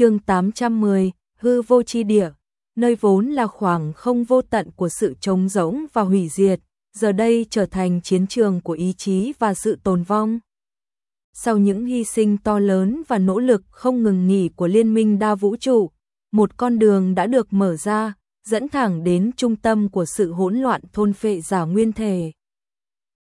chương 810, hư vô chi địa, nơi vốn là khoảng không vô tận của sự trống rỗng và hủy diệt, giờ đây trở thành chiến trường của ý chí và sự tồn vong. Sau những hy sinh to lớn và nỗ lực không ngừng nghỉ của Liên minh đa vũ trụ, một con đường đã được mở ra, dẫn thẳng đến trung tâm của sự hỗn loạn thôn phệ giả nguyên thể.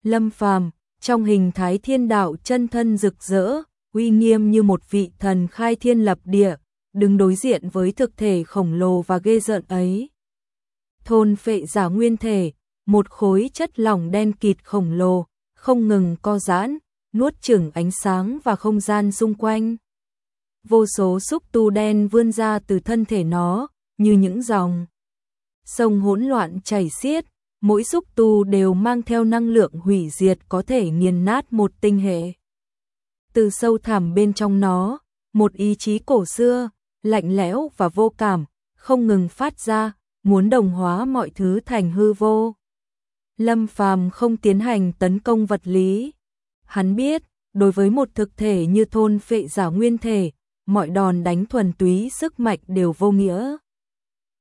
Lâm Phàm, trong hình thái thiên đạo chân thân rực rỡ, uy nghiêm như một vị thần khai thiên lập địa, đứng đối diện với thực thể khổng lồ và ghê rợn ấy. Thôn phệ giả nguyên thể, một khối chất lỏng đen kịt khổng lồ, không ngừng co giãn, nuốt chửng ánh sáng và không gian xung quanh. Vô số xúc tu đen vươn ra từ thân thể nó, như những dòng sông hỗn loạn chảy xiết, mỗi xúc tu đều mang theo năng lượng hủy diệt có thể nghiền nát một tinh hệ. Từ sâu thẳm bên trong nó, một ý chí cổ xưa, lạnh lẽo và vô cảm, không ngừng phát ra, muốn đồng hóa mọi thứ thành hư vô. Lâm Phàm không tiến hành tấn công vật lý. Hắn biết, đối với một thực thể như thôn phệ giả nguyên thể, mọi đòn đánh thuần túy sức mạnh đều vô nghĩa.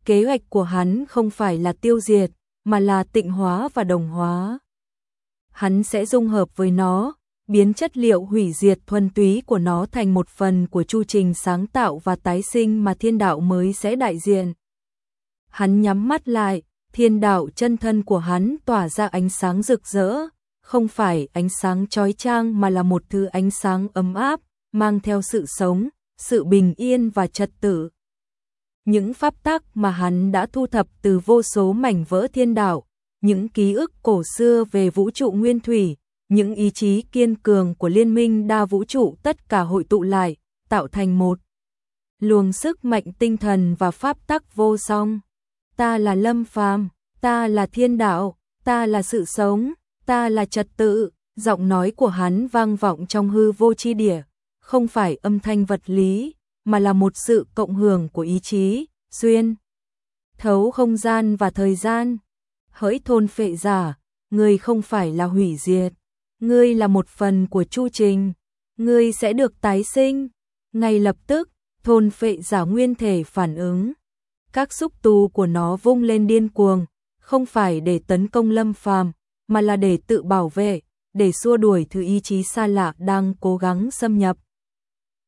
Kế hoạch của hắn không phải là tiêu diệt, mà là tịnh hóa và đồng hóa. Hắn sẽ dung hợp với nó, biến chất liệu hủy diệt thuần túy của nó thành một phần của chu trình sáng tạo và tái sinh mà thiên đạo mới sẽ đại diện. Hắn nhắm mắt lại, thiên đạo chân thân của hắn tỏa ra ánh sáng rực rỡ, không phải ánh sáng chói chang mà là một thứ ánh sáng ấm áp, mang theo sự sống, sự bình yên và trật tự. Những pháp tắc mà hắn đã thu thập từ vô số mảnh vỡ thiên đạo, những ký ức cổ xưa về vũ trụ nguyên thủy, những ý chí kiên cường của liên minh đa vũ trụ tất cả hội tụ lại, tạo thành một luồng sức mạnh tinh thần và pháp tắc vô song. Ta là Lâm Phàm, ta là thiên đạo, ta là sự sống, ta là trật tự, giọng nói của hắn vang vọng trong hư vô chi địa, không phải âm thanh vật lý, mà là một sự cộng hưởng của ý chí, xuyên thấu không gian và thời gian. Hỡi thôn phệ giả, người không phải là hủy diệt, ngươi là một phần của chu trình, ngươi sẽ được tái sinh. Ngay lập tức, thôn phệ giả nguyên thể phản ứng. Các xúc tu của nó vung lên điên cuồng, không phải để tấn công Lâm Phàm, mà là để tự bảo vệ, để xua đuổi thứ ý chí xa lạ đang cố gắng xâm nhập.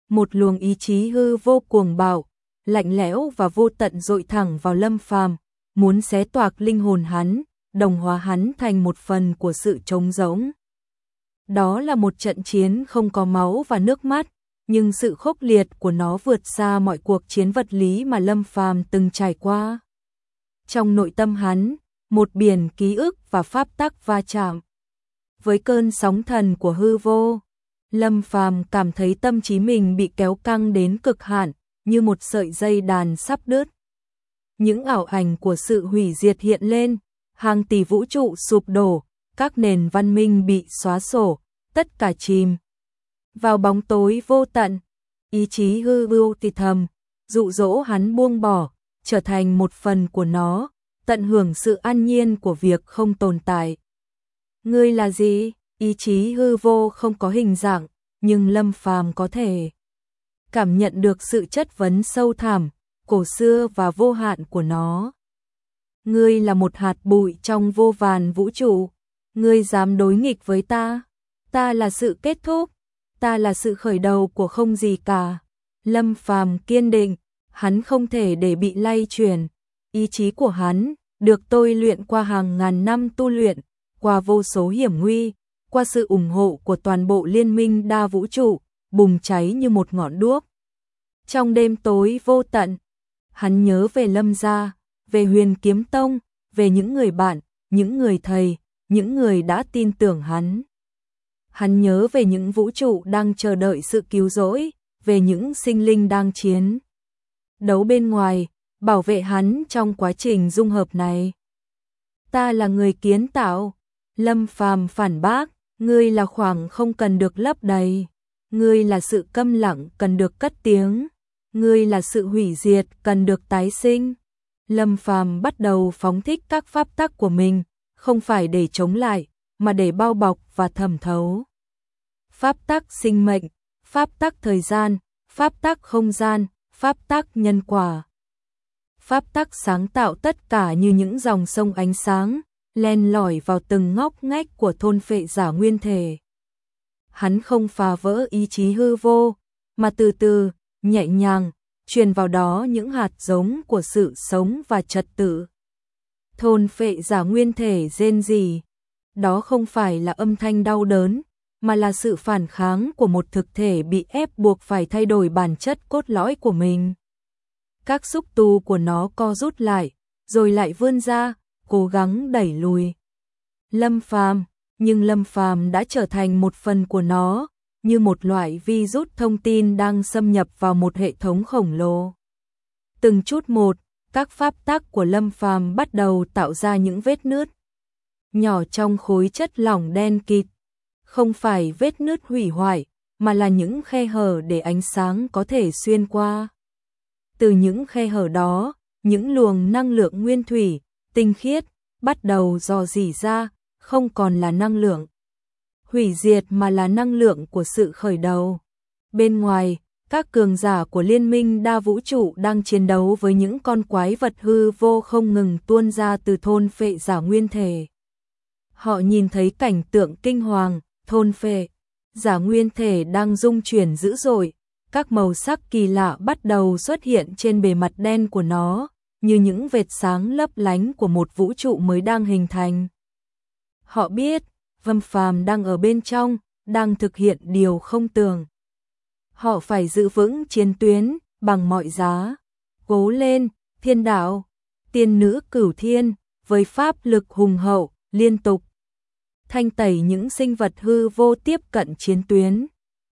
Một luồng ý chí hư vô cuồng bạo, lạnh lẽo và vô tận dội thẳng vào Lâm Phàm, muốn xé toạc linh hồn hắn, đồng hóa hắn thành một phần của sự trống rỗng. Đó là một trận chiến không có máu và nước mắt, nhưng sự khốc liệt của nó vượt xa mọi cuộc chiến vật lý mà Lâm Phàm từng trải qua. Trong nội tâm hắn, một biển ký ức và pháp tắc va chạm. Với cơn sóng thần của hư vô, Lâm Phàm cảm thấy tâm trí mình bị kéo căng đến cực hạn, như một sợi dây đàn sắp đứt. Những ảo ảnh của sự hủy diệt hiện lên, hàng tỷ vũ trụ sụp đổ, các nền văn minh bị xóa sổ, tất cả chìm vào bóng tối vô tận. Ý chí hư vô thì thầm, dụ dỗ hắn buông bỏ, trở thành một phần của nó, tận hưởng sự an nhiên của việc không tồn tại. Ngươi là gì? Ý chí hư vô không có hình dạng, nhưng Lâm Phàm có thể cảm nhận được sự chất vấn sâu thẳm, cổ xưa và vô hạn của nó. Ngươi là một hạt bụi trong vô vàn vũ trụ, ngươi dám đối nghịch với ta, ta là sự kết thúc, ta là sự khởi đầu của không gì cả. Lâm Phàm kiên định, hắn không thể để bị lay chuyển, ý chí của hắn được tôi luyện qua hàng ngàn năm tu luyện, qua vô số hiểm nguy, qua sự ủng hộ của toàn bộ liên minh đa vũ trụ, bùng cháy như một ngọn đuốc. Trong đêm tối vô tận, hắn nhớ về Lâm gia, về Huyền Kiếm Tông, về những người bạn, những người thầy, những người đã tin tưởng hắn. Hắn nhớ về những vũ trụ đang chờ đợi sự cứu rỗi, về những sinh linh đang chiến. Đấu bên ngoài, bảo vệ hắn trong quá trình dung hợp này. Ta là người kiến tạo, Lâm Phàm phản bác, ngươi là khoảng không cần được lấp đầy, ngươi là sự câm lặng cần được cất tiếng, ngươi là sự hủy diệt cần được tái sinh. Lâm Phàm bắt đầu phóng thích các pháp tắc của mình, không phải để chống lại, mà để bao bọc và thẩm thấu. Pháp tắc sinh mệnh, pháp tắc thời gian, pháp tắc không gian, pháp tắc nhân quả. Pháp tắc sáng tạo tất cả như những dòng sông ánh sáng, len lỏi vào từng ngóc ngách của thôn phệ giả nguyên thể. Hắn không phá vỡ ý chí hư vô, mà từ từ, nhẹ nhàng, truyền vào đó những hạt giống của sự sống và trật tự. Thôn phệ giả nguyên thể rên gì? Đó không phải là âm thanh đau đớn, mà là sự phản kháng của một thực thể bị ép buộc phải thay đổi bản chất cốt lõi của mình. Các xúc tu của nó co rút lại, rồi lại vươn ra, cố gắng đẩy lùi. Lâm Phàm, nhưng Lâm Phàm đã trở thành một phần của nó, như một loại virus thông tin đang xâm nhập vào một hệ thống khổng lồ. Từng chút một, các pháp tác của Lâm Phàm bắt đầu tạo ra những vết nứt nhỏ trong khối chất lỏng đen kịt, không phải vết nứt hủy hoại, mà là những khe hở để ánh sáng có thể xuyên qua. Từ những khe hở đó, những luồng năng lượng nguyên thủy, tinh khiết, bắt đầu dò dỉ ra, không còn là năng lượng hủy diệt mà là năng lượng của sự khởi đầu. Bên ngoài, các cường giả của liên minh đa vũ trụ đang chiến đấu với những con quái vật hư vô không ngừng tuôn ra từ thôn phệ giả nguyên thể. Họ nhìn thấy cảnh tượng kinh hoàng, thôn phệ, giả nguyên thể đang rung chuyển dữ dội, các màu sắc kỳ lạ bắt đầu xuất hiện trên bề mặt đen của nó, như những vệt sáng lấp lánh của một vũ trụ mới đang hình thành. Họ biết, Vâm Phàm đang ở bên trong, đang thực hiện điều không tưởng. Họ phải giữ vững chiến tuyến bằng mọi giá. Cố lên, thiên đạo, tiên nữ cửu thiên, với pháp lực hùng hậu, liên tục. Thanh tẩy những sinh vật hư vô tiếp cận chiến tuyến.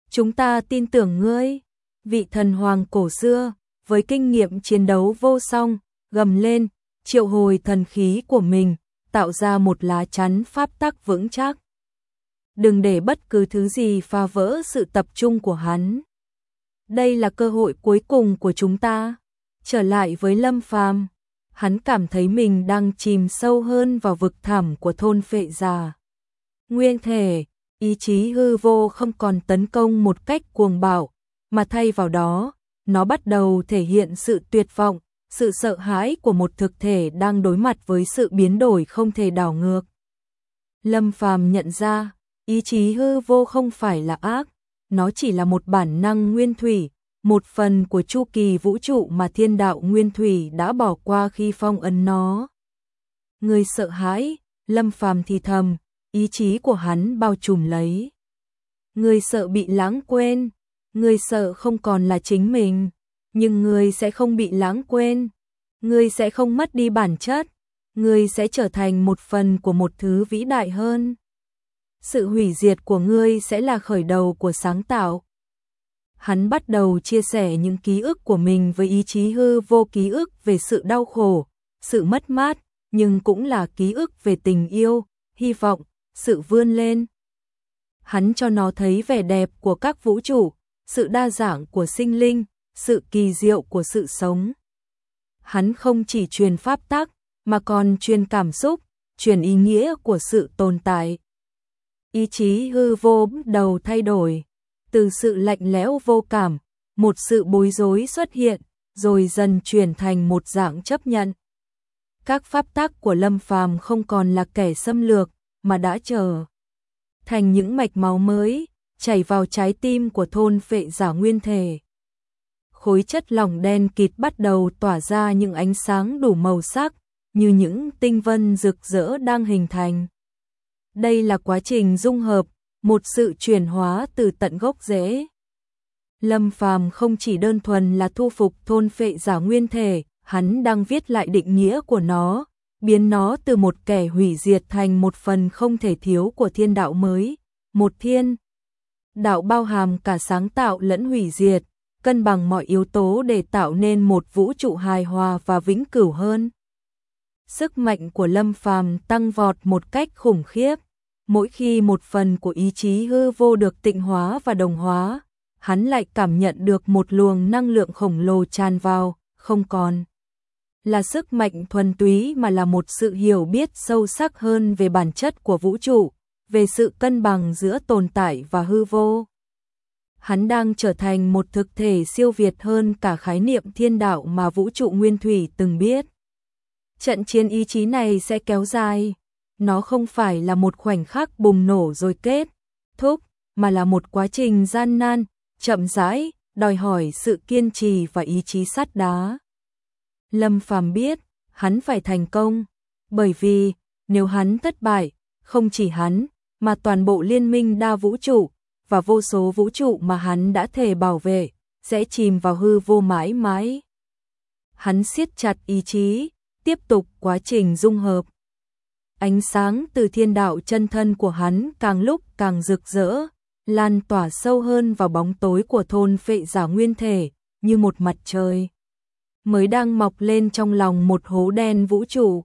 Chúng ta tin tưởng ngươi, vị thần hoàng cổ xưa, với kinh nghiệm chiến đấu vô song, gầm lên, triệu hồi thần khí của mình, tạo ra một lá chắn pháp tắc vững chắc. Đừng để bất cứ thứ gì phá vỡ sự tập trung của hắn. Đây là cơ hội cuối cùng của chúng ta. Trở lại với Lâm Phàm, hắn cảm thấy mình đang chìm sâu hơn vào vực thẳm của thôn phệ già. Nguyên thể, ý chí hư vô không còn tấn công một cách cuồng bạo, mà thay vào đó, nó bắt đầu thể hiện sự tuyệt vọng, sự sợ hãi của một thực thể đang đối mặt với sự biến đổi không thể đảo ngược. Lâm Phàm nhận ra, ý chí hư vô không phải là ác, nó chỉ là một bản năng nguyên thủy, một phần của chu kỳ vũ trụ mà thiên đạo nguyên thủy đã bỏ qua khi phong ấn nó. Người sợ hãi, Lâm Phàm thì thầm, ý chí của hắn bao trùm lấy. Người sợ bị lãng quên, người sợ không còn là chính mình, nhưng người sẽ không bị lãng quên, người sẽ không mất đi bản chất, người sẽ trở thành một phần của một thứ vĩ đại hơn. Sự hủy diệt của ngươi sẽ là khởi đầu của sáng tạo. Hắn bắt đầu chia sẻ những ký ức của mình với ý chí hư vô ký ức về sự đau khổ, sự mất mát, nhưng cũng là ký ức về tình yêu, hy vọng, sự vươn lên. Hắn cho nó thấy vẻ đẹp của các vũ trụ, sự đa dạng của sinh linh, sự kỳ diệu của sự sống. Hắn không chỉ truyền pháp tắc, mà còn truyền cảm xúc, truyền ý nghĩa của sự tồn tại. Ý chí hư vô bắt đầu thay đổi, từ sự lạnh lẽo vô cảm, một sự bối rối xuất hiện, rồi dần chuyển thành một dạng chấp nhận. Các pháp tác của Lâm Phàm không còn là kẻ xâm lược, mà đã trở thành những mạch máu mới, chảy vào trái tim của thôn phệ giả nguyên thể. Khối chất lỏng đen kịt bắt đầu tỏa ra những ánh sáng đủ màu sắc, như những tinh vân rực rỡ đang hình thành. Đây là quá trình dung hợp, một sự chuyển hóa từ tận gốc rễ. Lâm Phàm không chỉ đơn thuần là thu phục thôn phệ giả nguyên thể, hắn đang viết lại định nghĩa của nó, biến nó từ một kẻ hủy diệt thành một phần không thể thiếu của thiên đạo mới, một thiên. Đạo bao hàm cả sáng tạo lẫn hủy diệt, cân bằng mọi yếu tố để tạo nên một vũ trụ hài hòa và vĩnh cửu hơn. Sức mạnh của Lâm Phàm tăng vọt một cách khủng khiếp. Mỗi khi một phần của ý chí hư vô được tịnh hóa và đồng hóa, hắn lại cảm nhận được một luồng năng lượng khổng lồ tràn vào, không còn là sức mạnh thuần túy mà là một sự hiểu biết sâu sắc hơn về bản chất của vũ trụ, về sự cân bằng giữa tồn tại và hư vô. hắn đang trở thành một thực thể siêu việt hơn cả khái niệm thiên đạo mà vũ trụ nguyên thủy từng biết. Trận chiến ý chí này sẽ kéo dài, nó không phải là một khoảnh khắc bùng nổ rồi kết thúc, mà là một quá trình gian nan, chậm rãi, đòi hỏi sự kiên trì và ý chí sắt đá. Lâm Phàm biết, hắn phải thành công, bởi vì nếu hắn thất bại, không chỉ hắn, mà toàn bộ liên minh đa vũ trụ và vô số vũ trụ mà hắn đã thề bảo vệ, sẽ chìm vào hư vô mãi mãi. Hắn siết chặt ý chí, tiếp tục quá trình dung hợp. Ánh sáng từ thiên đạo chân thân của hắn càng lúc càng rực rỡ, lan tỏa sâu hơn vào bóng tối của thôn phệ giả nguyên thể, như một mặt trời. Mới đang mọc lên trong lòng một hố đen vũ trụ,